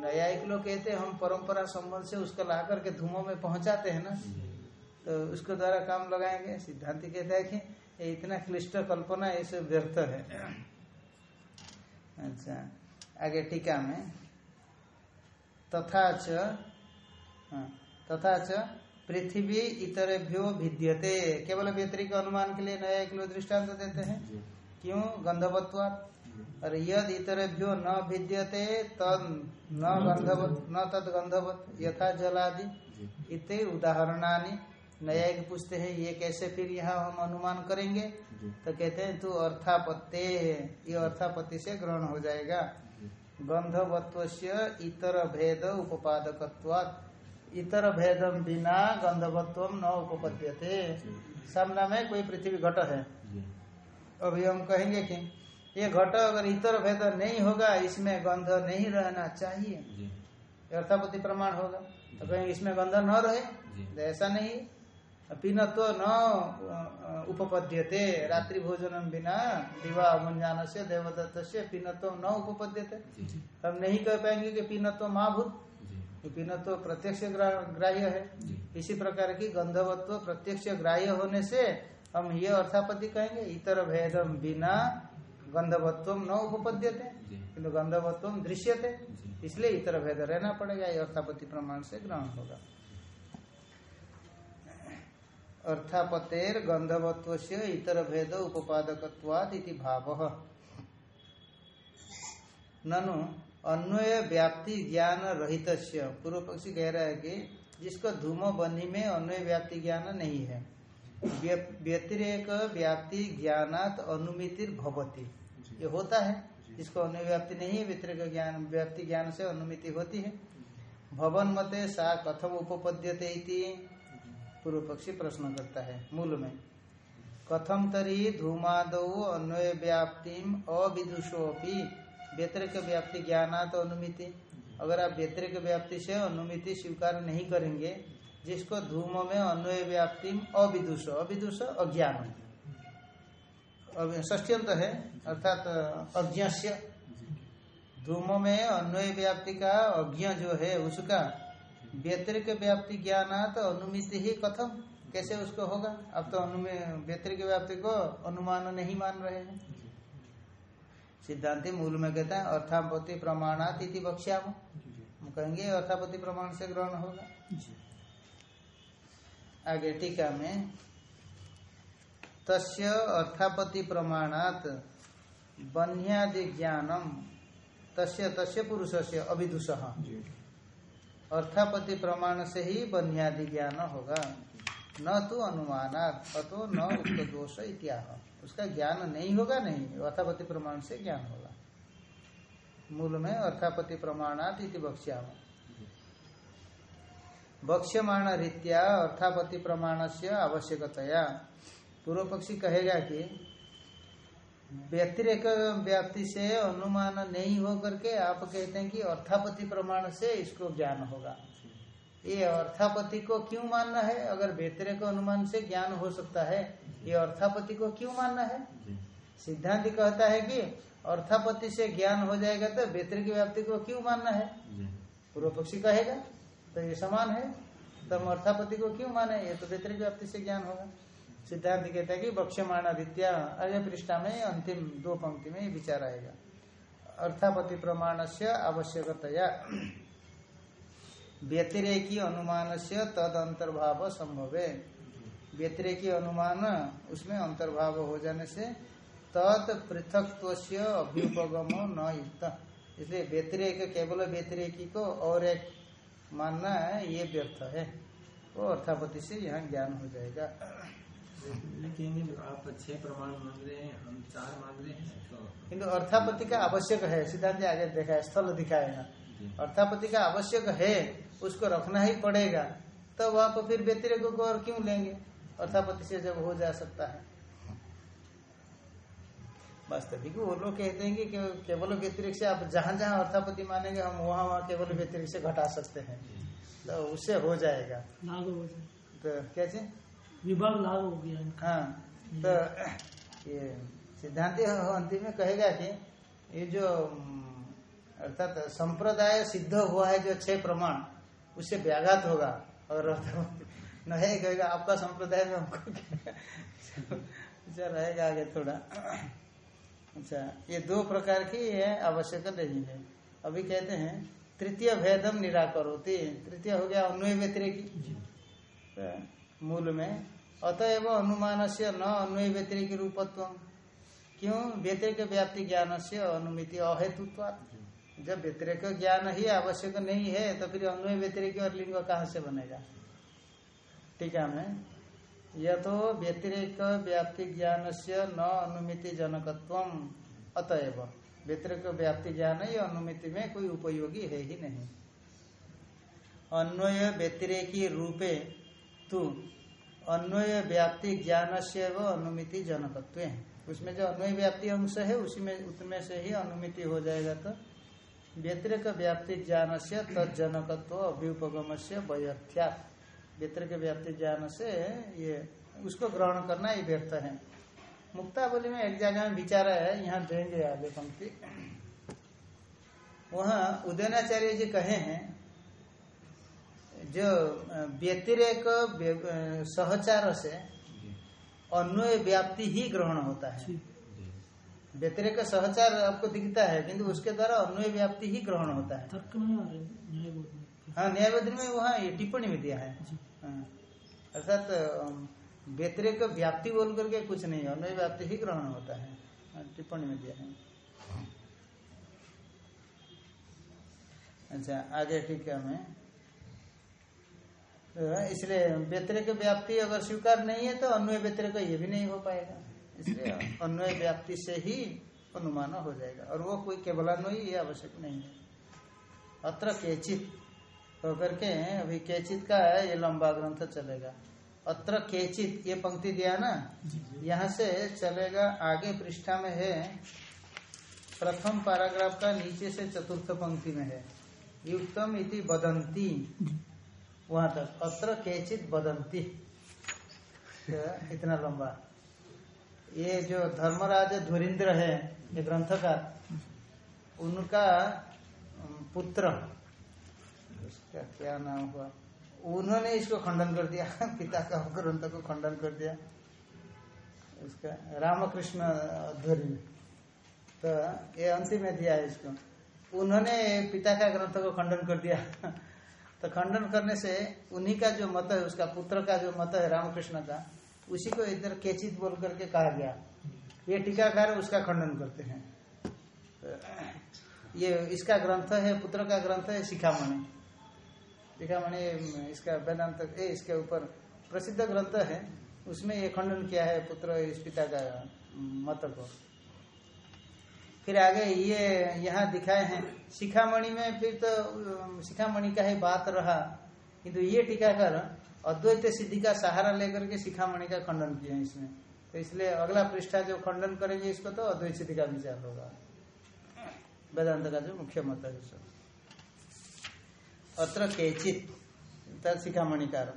न्यायिक लोग कहते हम परंपरा संबंध से उसको ला करके धूमों में पहुंचाते हैं ना। तो उसके द्वारा काम लगाएँगे सिद्धांति कहता है कि ये इतना क्लिष्ट कल्पना ये सब व्यर्थ है। अच्छा आगे टीका में। तथा च हाँ, तथा च पृथ्वी इतरेभ्यो भिद्यते। केवल व्यतिरिक अनुमान के लिए नया एक दृष्टांत देते हैं। क्यों? गंधवत्वात्। और यद इतरेभ्यो न भिद्यते तद न गंधवत न तद गंधवत यथा जलादि। इतने उदाहरणानि। न्यायिक पूछते हैं ये कैसे फिर यहाँ हम अनुमान करेंगे? तो कहते हैं तू अर्थापत्ते ये अर्थापत्ति से ग्रहण हो जाएगा। गंधवत्व इतर भेद उपादकत्वात्। इतर भेदम बिना गंधवत्व न उपपद्यते। सामना में कोई पृथ्वी घट है। अभी हम कहेंगे कि ये घट अगर इतर भेद नहीं होगा इसमें गंध नहीं रहना चाहिए। अर्थापति प्रमाण होगा। तो कहीं इसमें गंध न रहे तो ऐसा नहीं। पीनत्व न उपपद्यते। रात्रि भोजन बिना दिवा मुंजान से देवदत्त से पीनत्व न उपपद्यते। हम नहीं कह पाएँगे कि पीनत्व महाभूत। पीनत्व प्रत्यक्ष ग्राह्य है। इसी प्रकार की गंधवत्व प्रत्यक्ष ग्राह्य होने से हम ये अर्थापति कहेंगे इतर भेदम बिना गंधवत्व न उपपद्यते। किन्तु गंधवत्व दृश्यते। इसलिए इतर भेद रहना पड़ेगा ये अर्थापति प्रमाण से ग्रहण होगा। अर्थापतेर गंधवत्व से इतर भेद उपादकवाद इति भाव। ननु अन्वय व्याप्ति ज्ञान रहित पूर्व पक्षी कह रहा है कि जिसको धूम बनी में अन्वय व्याप्ति ज्ञान नहीं है। व्यतिरेक व्याप्ति ज्ञानात अनुमितिर भवती। ये होता है। जिसको अन्य व्याप्ति नहीं है व्यतिरिक ज्ञान व्याप्ति ज्ञान से अनुमिति होती है। भवन मते सा कथम उपपद्यते पूर्व पक्षी प्रश्न करता है मूल में। कथम तरी धूमाद अन्वय व्याप्ति अविदुषोपी व्यतिरिक व्याप्ति ज्ञानात अनुमिति। अगर आप व्यतिरिक व्याप्ति से अनुमिति स्वीकार नहीं करेंगे, जिसको धूम में अन्वय व्याप्ति अविदुष अविदुष अज्ञान ष्यंत है, अर्थात अज्ञ धूम में अन्वय व्याप्ति का अज्ञ जो है, उसका व्यतिरिक व्याप्ति ज्ञानात अनुमिति ही कथम? कैसे उसको होगा? अब तो व्यतिरिक व्याप्ति को अनुमान नहीं मान रहे हैं। सिद्धांति मूल में कहता है अर्थापति प्रमाणात इति बक्ष्याम हम कहेंगे अर्थापति प्रमाण से ग्रहण होगा। आगे टीका में तस्य अर्थापति प्रमाणात बन्यादि ज्ञानम तस्य तस्य पुरुष से अभिदुष अर्थापति प्रमाण से ही बन्यादि ज्ञान होगा। न तो अनुमानात, अतो न उक्त दोष इत्याह। उसका ज्ञान नहीं होगा, नहीं। अर्थापति प्रमाण से ज्ञान होगा। मूल में अर्थापति प्रमाणात इति बक्ष्याम बक्ष्यमाण रीत्या अर्थापति प्रमाण से आवश्यकतया। पूर्व पक्षी कहेगा कि व्यतिरेक व्याप्ति से अनुमान नहीं हो करके आप कहते हैं कि अर्थापति प्रमाण से इसको ज्ञान होगा। ये अर्थापति को क्यों मानना है? अगर व्यतिरेक अनुमान से ज्ञान हो सकता है ये अर्थापति को क्यों मानना है? सिद्धांत कहता है कि अर्थापति से ज्ञान हो जाएगा तो बेहतर की व्याप्ति को क्यों मानना है? पूर्व पक्षी कहेगा तो ये समान है। तो हम अर्थापति को क्यों माने? ये तो व्यतिरिक व्याप्ति से ज्ञान होगा। सिद्धांत कहता है कि बक्ष्यमाण विद्या अजय पृष्ठा में अंतिम दो पंक्ति में विचार आएगा। अर्थापति प्रमाण से आवश्यकतया। व्यतिरेकी अनुमान से तद अंतर्भाव संभव। है व्यतिरेकी अनुमान उसमें अंतर्भाव हो जाने से तद पृथकत्व से अभ्युपगम न युक्त। इसलिए व्यतिरेक केवल व्यतिरेकी को और एक मानना है ये व्यर्थ है। वो अर्थापति से यहाँ ज्ञान हो जाएगा। कहेंगे आप छह प्रमाण मांग रहे हैं हम चार मांग रहे हैं तो अर्थापति का आवश्यक है सिद्धांत आगे देखा है स्थल दिखाएगा। अर्थापति का आवश्यक है उसको रखना ही पड़ेगा। तब तो आप फिर व्यतिरेक को और क्यों लेंगे? अर्थापति से जब हो जा सकता है। वास्तविक वो लोग कहते हैं कि केवल व्यतिरिक्त से आप जहाँ जहाँ अर्थापति मानेंगे हम वहाँ वहाँ केवल व्यतिरिक्त से घटा सकते हैं। तो उससे हो जाएगा। लागू हो जाए तो क्या चीज़? विभाग लागू हो गया। हाँ तो ये सिद्धांत अंतिम में कहेगा कि ये जो अर्थात संप्रदाय सिद्ध हुआ है जो छह प्रमाण उससे व्याघात होगा। और न है कहेगा आपका संप्रदाय में हमको क्या? अच्छा रहेगा आगे थोड़ा। अच्छा ये दो प्रकार की है आवश्यक नहीं है। अभी कहते हैं तृतीय भेदम निराकर होती तृतीय हो गया अन्वय व्यतिरेकी। तो मूल में। अतएव अनुमान से न अन्वय व्यतिरिक रूपत्व क्यों? व्यतिरिक व्याप्ति ज्ञान से अनुमिति अहेतुत्व जब व्यतिरिक ज्ञान ही आवश्यक नहीं है तो फिर अन्वय व्यतिरिक और लिंग कहाँ से बनेगा? टीका में। यथो व्यतिरेक व्याप्ति ज्ञान से न अनुमिति जनकत्व अतएव। व्यतिरेक व्याप्ति ज्ञान ही अनुमिति में कोई उपयोगी है ही नहीं। अन्वय व्यतिरेकी रूपे तू अन्वय व्याप्ति ज्ञान से व अनुमिति जनकत्व। उसमें जो अन्वय व्याप्ति अंश है, उसी में, उतने से ही अनुमिति हो जाएगा तो व्यतिरेक व्याप्ति ज्ञान से तजनकत्व अभ्युपगम से वयर्थ्या व्यतिरेक व्याप्ति ज्ञान से ये उसको ग्रहण करना ही व्यर्थ है। मुक्तावली में एक जगह में विचार है यहाँ देंगे आगे पंक्ति। वहाँ उदयनाचार्य जी कहे हैं जो व्यतिरेक सहचार से अन्वय व्याप्ति ही ग्रहण होता है। व्यतिरेक सहचार आपको दिखता है किंतु उसके द्वारा अन्वय व्याप्ति ही ग्रहण होता है। तर्क में हाँ में वहाँ ये टिप्पणी में दिया है। हाँ। अर्थात व्यतिरिक व्याप्ति बोल करके कुछ नहीं है अन्वय व्याप्ति ही ग्रहण होता है। हाँ, टिप्पणी में दिया है। अच्छा आगे ठीक है मैं? तो इसलिए व्यतिरिक व्याप्ति अगर स्वीकार नहीं है तो अन्वय व्यतिरिक ये भी नहीं हो पाएगा। इसलिए अन्वय व्याप्ति से ही अनुमान हो जाएगा। और वो कोई केवल केवलान्वय ये आवश्यक नहीं है। अत्र केचित। होकर के अभी केचित का है ये लंबा ग्रंथ चलेगा। अत्र केचित ये पंक्ति दिया ना? यहाँ से चलेगा आगे पृष्ठा में है। प्रथम पैराग्राफ का नीचे से चतुर्थ पंक्ति में है। युक्तम इति बदंती। वहाँ तक। अत्र केचित बदंती। तो इतना लंबा। ये जो धर्मराज धुरिंद्र है, ये ग्रंथकार, उनका पुत्र। उसका क्या नाम हुआ? उन्होंने इसको खंडन कर दिया। पिता का ग्रंथ को खंडन कर दिया। उसका रामकृष्ण धुरी तो ये अंतिम में दिया है इसको। उन्होंने पिता का ग्रंथ को खंडन कर दिया। तो खंडन करने से उन्हीं का जो मत है, उसका पुत्र का जो मत है रामकृष्ण का उसी को इधर केचित बोल करके कहा गया। ये टीकाकार उसका खंडन करते हैं। ये इसका ग्रंथ है, पुत्र का ग्रंथ है, शिखामणि। शिखामणि, इसका वेदांत इसके ऊपर प्रसिद्ध ग्रंथ है। उसमें ये खंडन किया है पुत्र इस पिता का मत को। फिर आगे ये यहाँ दिखाए हैं। शिखामणि में फिर तो शिखामणि का ही बात रहा। किंतु ये टीकाकर अद्वैत सिद्धि का सहारा लेकर के शिखामणि का खंडन किया इसमें। तो इसलिए अगला पृष्ठा जो खंडन करेंगे, इसको तो अद्वैत सिद्धि का विचार होगा। वेदांत का जो मुख्य मत है अत्र केचित शिखामणिकार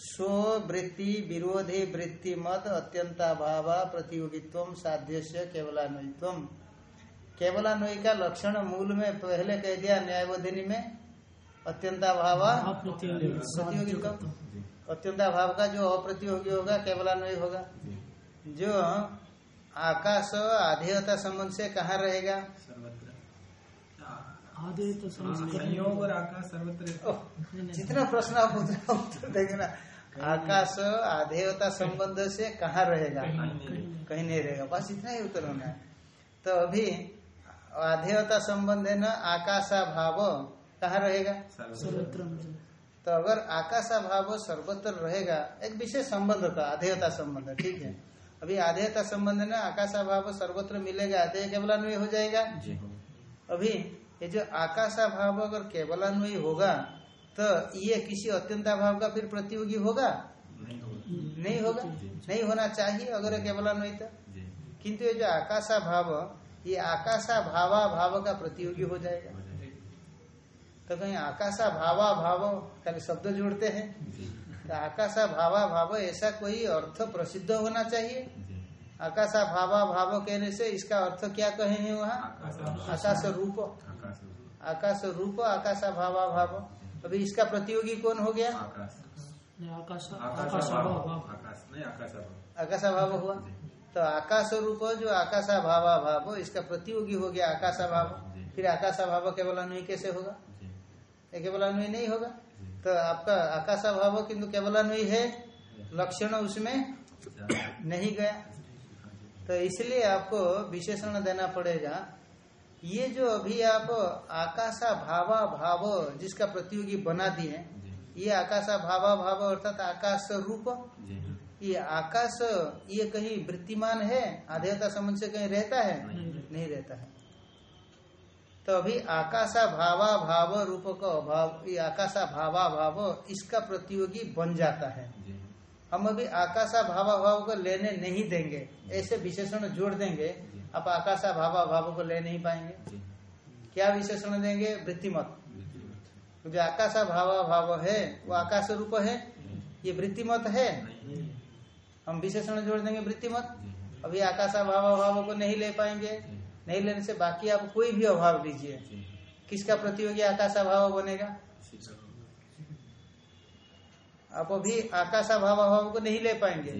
स्ववृत्ति विरोधी वृत्ति मत, अत्यंताभाव प्रतियोगित्व साध्य से केवलान्वित्व केवलान्वयी का लक्षण मूल में पहले कह दिया न्यायबोधिनी में अत्यंताभाव प्रतियोगित्व अत्यंताभाव का जो अप्रतियोगी होगा केवलान्वयी होगा। जो। आकाश आधेयता संबंध से कहाँ रहेगा? सर्वत्र। आधे तो संस्कृत संयोग और आकाश सर्वत्र जितना प्रश्न आप उत्तर देंगे ना। आकाश आधेयता संबंध से कहाँ रहेगा? कहीं नहीं रहेगा। बस इतना ही उत्तर होना है। तो अभी आधेयता संबंध है ना आकाशा भाव कहाँ रहेगा? सर्वत्र तो अगर आकाशा भाव सर्वत्र रहेगा एक विशेष संबंध का आधेयता संबंध ठीक है? अभी आधेयता संबंध ना आकाशा भाव सर्वत्र मिलेगा आधेय केवलान्वय हो जाएगा? अभी ये जो आकाशा भाव अगर केवलान्वयी होगा तो ये किसी अत्यंता भाव का फिर प्रतियोगी होगा? नहीं होगा। नहीं होगा? नहीं होना चाहिए अगर केवलान्वयित जी। किंतु ये जो आकाशा भाव ये आकाशा भावा भाव का प्रतियोगी हो जाएगा। तो कहीं आकाशा भावा भाव खाली शब्द जोड़ते हैं। तो आकाशा भावा भाव ऐसा कोई अर्थ प्रसिद्ध होना चाहिए? आकाशा भावा भाव कहने से इसका अर्थ क्या कहे हैं वहाँ? आकाश रूप आकाश आकाश रूप आकाशा भावा भाव अभी इसका प्रतियोगी कौन हो गया? आकाश। नहीं, आकाश आकाश आकाश भाव भाव आकाश नहीं आकाश भाव आकाशा भाव हुआ तो आकाश रूप जो आकाशा भावा भाव इसका प्रतियोगी हो गया आकाशा भाव फिर आकाशा भाव केवल अन्वय कैसे होगा? जी केवल अन्वय नहीं होगा। तो आपका आकाशा भाव किंतु केवल अन्वय है। लक्षण उसमें नहीं गया। तो इसलिए आपको विशेषण देना पड़ेगा। ये जो अभी आप आकाशा भावा भाव जिसका प्रतियोगी बना दिए ये आकाशा भावा भाव अर्थात आकाश रूप ये आकाश ये कहीं वृत्तिमान है आधेयता संबंध से कहीं रहता है? नहीं। नहीं रहता है। तो अभी आकाशा भावा भाव रूप का अभाव ये आकाशा भावा भाव इसका प्रतियोगी बन जाता है। हम अभी आकाशा भावा भाव को लेने नहीं देंगे ऐसे विशेषण जोड़ देंगे आप आकाशा भावा भाव को ले नहीं पाएँगे। क्या विशेषण देंगे? वृत्तिमत। जो आकाशा भावा भाव है वो आकाश रूप है ये वृत्तिमत है? हम विशेषण जोड़ देंगे वृत्तिमत। अभी आकाशा भावा भाव को नहीं ले पाएँगे। नहीं लेने से बाकी आप कोई भी अभाव लीजिए। किसका प्रतियोगी आकाशा भाव बनेगा? आप अभी आकाशा भावा भाव को नहीं ले पाएँगे।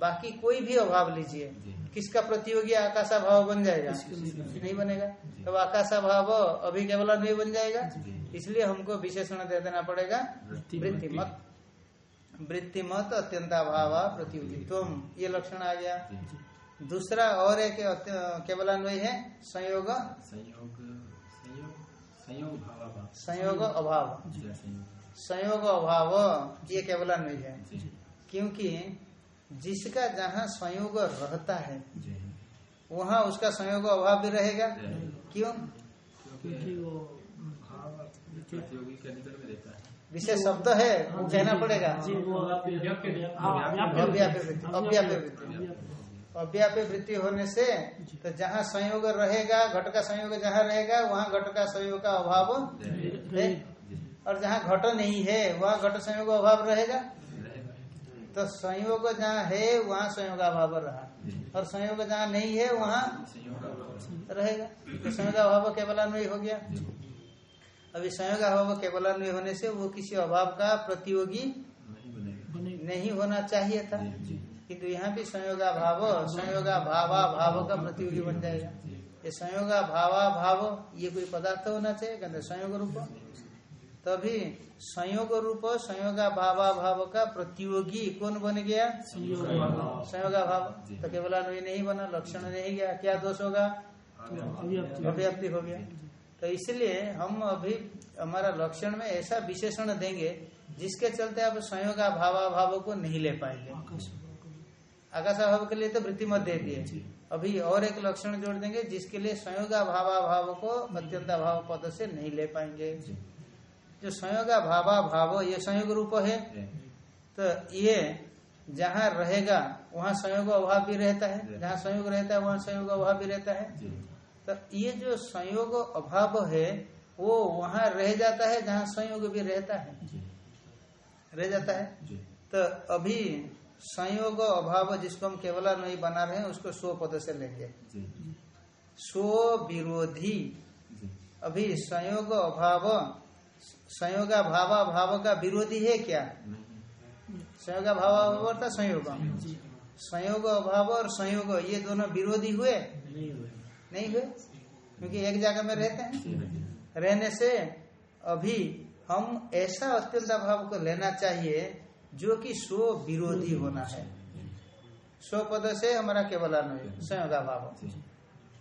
बाकी कोई भी अभाव लीजिए। किसका प्रतियोगी आकाशा भाव बन जाएगा? नहीं बनेगा। तब आकाशा भाव अभी केवल नहीं बन जाएगा। इसलिए हमको विशेषण दे देना पड़ेगा। वृत्तिमत वृत्तिमत अभाव प्रतियोगी प्रतियोगित्व ये लक्षण आ गया। दूसरा और एक अत्य- केवलान्वय है संयोग। संयोग संयोग संयोग भावा भाव संयोग अभाव। संयोग। संयोग अभाव ये केवलान्वय है। जी क्योंकि जिसका जहाँ संयोग रहता है वहाँ उसका संयोग अभाव भी रहेगा। क्यों? क्योंकि वो है। विशेष शब्द है वो कहना पड़ेगा। हाँ, वृत्ति अव्याप्य वृत्ति होने से तो जहाँ संयोग रहेगा घट का संयोग जहाँ रहेगा वहाँ घट का संयोग का अभाव है। और जहाँ घट नहीं है वहाँ घट संयोग अभाव रहेगा। तो संयोग जहाँ है वहाँ संयोग अभाव रहा। और संयोग जहाँ नहीं है वहाँ रहेगा। तो संयोग अभाव केवलान्वय हो गया। अभी संयोग अभाव केवलान्वय होने से वो किसी अभाव का प्रतियोगी नहीं नहीं होना चाहिए था। किंतु यहाँ भी संयोगा भाव संयोगा भावा भाव का प्रतियोगी बन जाएगा। ये संयोगा भावा भाव ये कोई पदार्थ होना चाहिए, कहते संयोग रूप। तभी संयोग रूप संयोगा भावा भाव का प्रतियोगी कौन बन गया? संयोगा भाव तो केवल अन्वय नहीं बना, लक्षण नहीं गया, क्या दोष होगा? अव्याप्ति हो गया। तो इसलिए हम अभी हमारा लक्षण में ऐसा विशेषण देंगे, जिसके चलते आप संयोगा भावा भाव को नहीं ले पाएँगे। आकाशाभाव के लिए तो वृत्ति मत दे दिए। अभी और एक लक्षण जोड़ देंगे जिसके लिए संयोगा भावा भाव को अत्यंत भाव पद से नहीं ले पाएँगे। जो। संयोगा भावा भाव ये संयोग रूप है तो ये जहाँ रहेगा वहाँ संयोग अभाव भी रहता है। जहाँ संयोग रहता है वहाँ संयोग अभाव भी रहता है। तो ये जो संयोग अभाव है वो वहाँ रह जाता है जहाँ संयोग भी रहता है। रह जाता है। तो अभी संयोग अभाव जिसको हम केवला नहीं बना रहे हैं उसको स्व पद से लेंगे। स्व विरोधी। अभी संयोग अभाव संयोगा भावा भाव का विरोधी है क्या? संयोगा भाव अर्थात संयोग? संयोग अभाव और संयोग ये दोनों विरोधी हुए? नहीं हुए। नहीं हुए? क्योंकि एक जगह में रहते हैं। रहने से अभी हम ऐसा अत्यंत भाव को लेना चाहिए जो कि स्व विरोधी होना है। स्व पद से हमारा केवल संयोगा भाव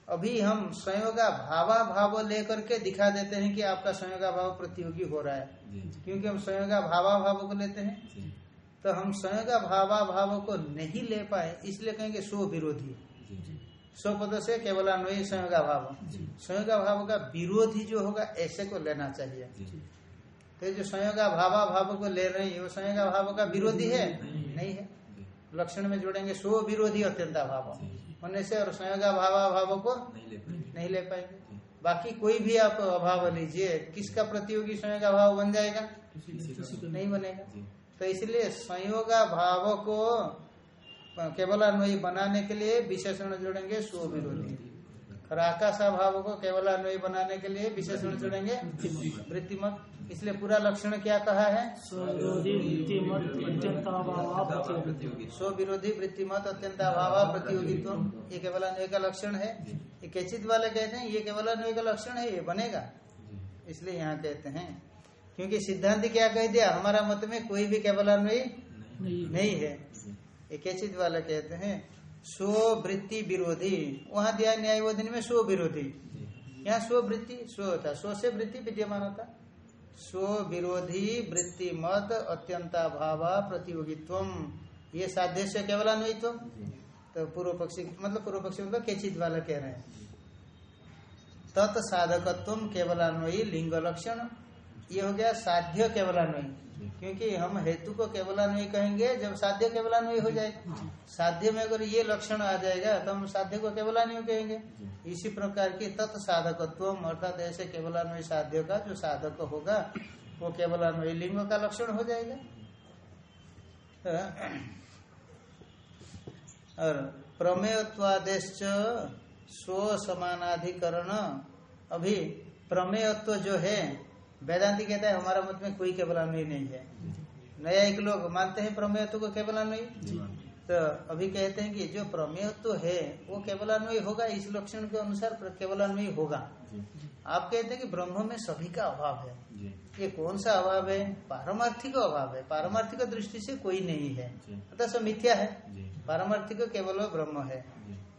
अभी हम संयोगा भावा भाव लेकर के दिखा देते हैं कि आपका संयोगा भाव प्रतियोगी हो रहा है। क्योंकि हम संयोगा भावा भाव को लेते हैं। तो हम संयोगा भावा भाव को नहीं ले पाए इसलिए कहेंगे स्व विरोधी। स्व पद से केवल अन्वयी संयोगा भाव संयोगा भाव का विरोधी जो होगा ऐसे को लेना चाहिए। तो जो संयोगा भावा भाव को ले रहे हैं वो संयोगा भाव का विरोधी है? नहीं है। लक्षण में जोड़ेंगे स्व विरोधी अत्यंता भाव होने से और संयोगा भावा भाव को नहीं ले पाएँगे। बाकी कोई भी आप अभाव लीजिए किसका प्रतियोगी संयोगा भाव बन जाएगा? नहीं बनेगा। तो इसलिए संयोग भाव को केवल अन्वयी बनाने के लिए विशेषण जोड़ेंगे स्व विरोधी। और आकाशा भाव को केवल अन्वयी बनाने के लिए विशेषण जोड़ेंगे वृत्तिमत। इसलिए पूरा लक्षण क्या कहा है? स्व विरोधी वृत्तिमत अत्यंत अभाव प्रतियोगित्व। ये केवल अन्वय का लक्षण है। ये कैचित वाले कहते हैं ये केवल अन्वय का लक्षण है ये बनेगा। इसलिए यहाँ कहते हैं क्योंकि सिद्धांत क्या कह दिया? हमारा मत में कोई भी केवल अन्वयी नहीं। नहीं है। ये कैचित वाले कहते हैं स्व वृत्ति विरोधी वहाँ दिया न्याय न्यायवोधन में स्व विरोधी यहाँ स्व वृत्ति स्व था स्व से वृत्ति विद्यमान होता। स्व विरोधी वृत्ति मत अत्यंता भाव प्रतियोगित्व ये साध्य से केवलान्वित्व तो पूर्व पक्षी मतलब पूर्व पक्षी मतलब कैचित वाला कह रहे हैं। तत्साधकत्व केवलान्वयी लिंग लक्षण। ये हो गया साध्य केवलान्वयी क्योंकि हम हेतु को केवलान्वयी कहेंगे जब साध्य केवलान्वयी हो जाएगा साध्य में अगर ये लक्षण आ जाएगा तो हम साध्य को केवलान्वयी कहेंगे। इसी प्रकार की तत्साधकत्व अर्थात ऐसे केवलान्वयी साध्य का जो साधक होगा वो केवलान्वयी लिंग का लक्षण हो जाएगा। और प्रमेयत्वादेश स्व समानाधिकरण अभी प्रमेयत्व जो है वेदांति कहता है हमारा मत में कोई केवल केवलान्वयी नहीं है। नया एक लोग मानते हैं प्रमेयत्व को केवलान्वयी? तो अभी कहते हैं कि जो प्रमेयत्व है वो केवलान्वयी होगा इस लक्षण के अनुसार केवल केवलान्वयी होगा। आप कहते हैं कि ब्रह्म में सभी का अभाव है। ये कौन सा अभाव है? पारमार्थिक अभाव है। पारमार्थिक दृष्टि से कोई नहीं है। अतः सब मिथ्या है। पारमार्थिक केवल ब्रह्म है।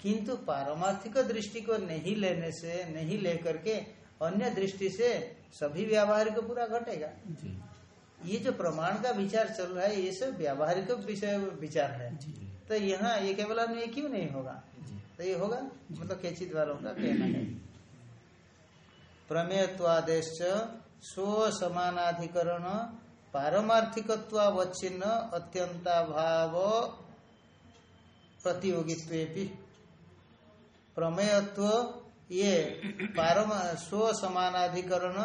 किंतु पारमार्थिक दृष्टि को नहीं लेने से नहीं लेकर के अन्य दृष्टि से सभी व्यावहारिक पूरा घटेगा। ये जो प्रमाण का विचार चल रहा है ये सब व्यावहारिक विषय विचार है। तो यहाँ ये केवल अन्वय क्यों नहीं होगा? तो ये होगा? मतलब कैचित वालों का कहना है। प्रमेयत्वादेश स्व समानाधिकरण पारमार्थिकत्वावच्छिन्न अत्यंताभाव प्रतियोगित्व प्रमेयत्व ये स्व समानाधिकरण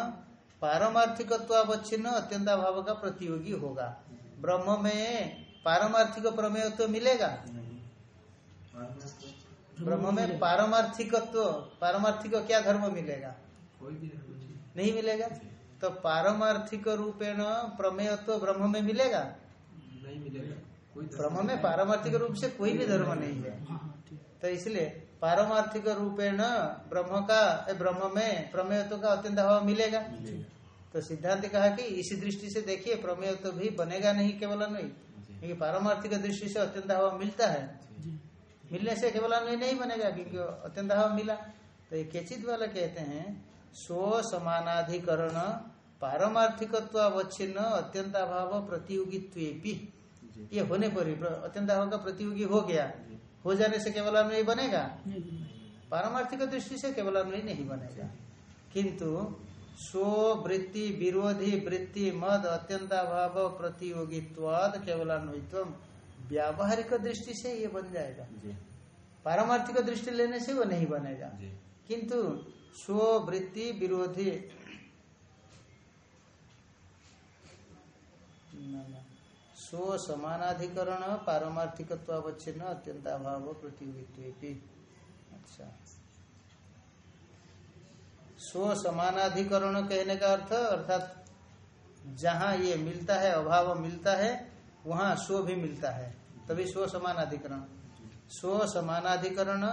पारमार्थिकत्वावच्छिन्न अत्यंताभाव का प्रतियोगी होगा। ब्रह्म में पारमार्थिक प्रमेयत्व मिलेगा? ब्रह्म में पारमार्थिकत्व, पारमार्थिक क्या धर्म मिलेगा? नहीं मिलेगा? तो पारमार्थिक रूपेण प्रमेयत्व ब्रह्म में मिलेगा? नहीं मिलेगा। ब्रह्म में पारमार्थिक रूप से कोई भी धर्म नहीं है। हाँ हाँ तो इसलिए पारमार्थिक रूपेण ब्रह्म का ब्रह्म में प्रमेयत्व का अत्यंत अभाव मिलेगा। तो सिद्धांत कहा कि इसी दृष्टि से देखिए प्रमेयत्व भी बनेगा नहीं केवल नहीं क्योंकि पारमार्थिक दृष्टि से अत्यंत अभाव मिलता है। मिलने से केवल अन्वय नहीं बनेगा क्योंकि अत्यंत अभाव मिला। तो ये केचित वाला कहते हैं स्व समानाधिकरण पारमार्थिकत्वावच्छिन्न अत्यंत अभाव प्रतियोगित्वेपि। ये होने पर ही अत्यंत का प्रतियोगी हो गया। हो जाने से केवल अन्वय बनेगा। पारमार्थिक दृष्टि से केवल अन्वय नहीं बनेगा। किंतु स्व वृत्ति विरोधी वृत्ति मद अत्यंताभाव प्रतियोगित्वाद केवल अन्वयत्व व्यावहारिक दृष्टि से ये बन जाएगा। पारमार्थिक दृष्टि लेने से वो नहीं बनेगा। किंतु स्व वृत्ति विरोधी न, न। स्व समानाधिकरण पारमार्थिकत्वावच्छिन्न अत्यंताभाव प्रतियोगित्वेपि अच्छा। स्व समानाधिकरण कहने का अर्थ, अर्थात जहाँ ये मिलता है, अभाव मिलता है, वहाँ स्व भी मिलता है। तभी स्व समानाधिकरण स्व समानाधिकरण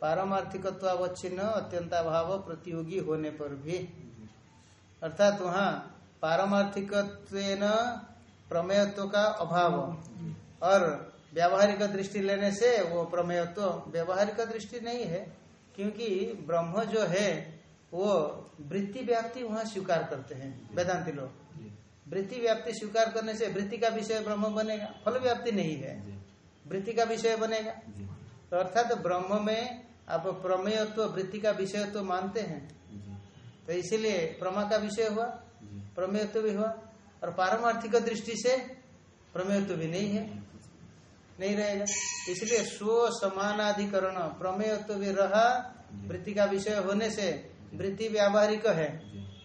पारमार्थिकत्वावच्छिन्न अत्यंताभाव प्रतियोगी होने पर भी। अर्थात वहाँ पारमार्थिकत्व प्रमेयत्व का अभाव। और व्यावहारिक दृष्टि लेने से वो प्रमेयत्व व्यावहारिक दृष्टि नहीं है क्योंकि ब्रह्म जो है वो वृत्ति व्याप्ति वहाँ स्वीकार करते हैं वेदांति लोग। वृत्ति व्याप्ति स्वीकार करने से वृत्ति का विषय ब्रह्म बनेगा फल व्याप्ति नहीं है। वृत्ति का विषय बनेगा। तो अर्थात तो ब्रह्म में आप प्रमेयत्व वृत्ति का विषयत्व मानते हैं। तो इसीलिए प्रमा का विषय हुआ प्रमेयत्व भी हुआ। और पारमार्थिक दृष्टि से प्रमेयत्व भी नहीं है। नहीं रहेगा। इसलिए स्व समानाधिकरण प्रमेयत्व भी रहा, वृत्ति का विषय होने से वृत्ति व्यावहारिक है।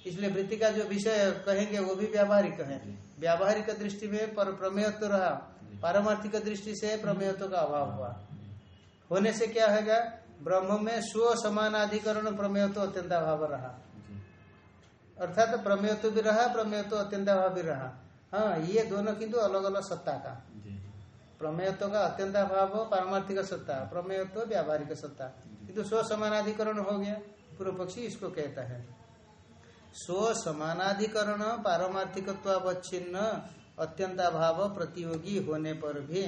इसलिए वृत्ति का जो विषय कहेंगे, वो भी व्यावहारिक है। व्यावहारिक दृष्टि में पर प्रमेयत्व रहा, पारमार्थिक दृष्टि से प्रमेयत्व का अभाव हुआ। होने से क्या होगा? ब्रह्म में स्व समानाधिकरण प्रमेयत्व अत्यंत अभाव रहा। अर्थात प्रमेयत्व भी रहा प्रमेयत्व अत्यंताभाव भी रहा। हाँ ये दोनों किंतु अलग अलग सत्ता का। प्रमेयत्व का अत्यंताभाव पारमार्थिक सत्ता प्रमेयत्व व्यावहारिक सत्ता। किंतु स्व समानाधिकरण हो गया पूर्व पक्षी इसको कहता है। स्व समानाधिकरण पारमार्थिकत्वावच्छिन्न अत्यंताभाव प्रतियोगी होने पर भी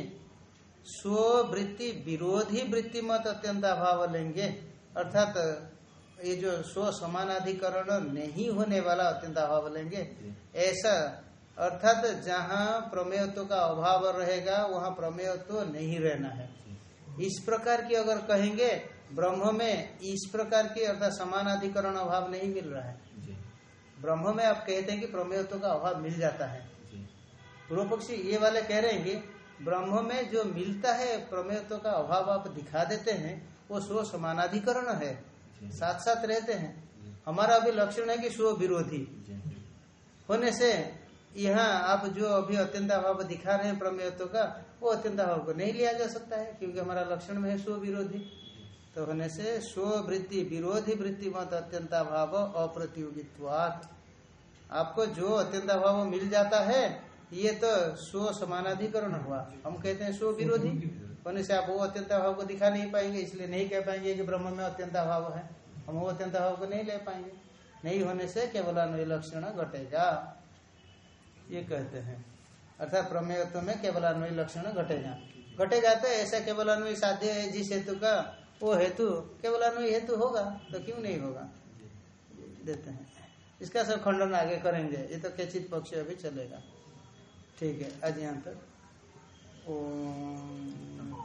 स्ववृत्ति विरोधी वृत्ति मत अत्यंताभाव लेंगे। अर्थात ये जो स्व समानाधिकरण नहीं होने वाला अत्यंत अभाव लेंगे। ऐसा अर्थात जहाँ प्रमेयत्व का अभाव रहेगा वहाँ प्रमेयत्व नहीं रहना है। इस प्रकार की अगर कहेंगे ब्रह्म में इस प्रकार की अर्थात समानाधिकरण अभाव नहीं मिल रहा है। ब्रह्म में आप कहते हैं कि प्रमेयत्व का अभाव मिल जाता है। पूर्व पक्षी ये वाले कह रहे हैं कि ब्रह्म में जो मिलता है प्रमेयत्व का अभाव आप दिखा देते हैं वो स्व समानाधिकरण है। साथ साथ रहते हैं। हमारा अभी लक्षण है कि स्व विरोधी। होने से यहाँ आप जो अभी अत्यंत अभाव दिखा रहे हैं प्रमेयत्व का वो अत्यंत अभाव को नहीं लिया जा सकता है क्योंकि हमारा लक्षण में है स्व विरोधी। तो होने से स्व वृत्ति विरोधी वृत्ति मत अत्यंताभाव अप्रतियोगित्वात। आपको जो अत्यंताभाव मिल जाता है ये तो स्व समानाधिकरण हुआ। हम कहते हैं स्व विरोधी। होने से आप वो अत्यंताभाव को दिखा नहीं पाएँगे, इसलिए नहीं कह पाएँगे कि ब्रह्म में अत्यंताभाव है। हम वो अत्यंताभाव को नहीं ले पाएँगे। नहीं होने से केवल अन्वय लक्षण घटेगा। ये कहते हैं। अर्थात प्रमेयत्व में केवल अन्वय लक्षण घटेगा घटेगा तो ऐसा केवल अन्वय साध्य है, जिस हेतु का वो हेतु, केवल अन्वय हेतु होगा तो क्यों नहीं होगा? देते हैं। इसका सब खंडन आगे करेंगे। ये तो कैचित पक्ष अभी चलेगा। ठीक है, आज यहाँ तक। ओम।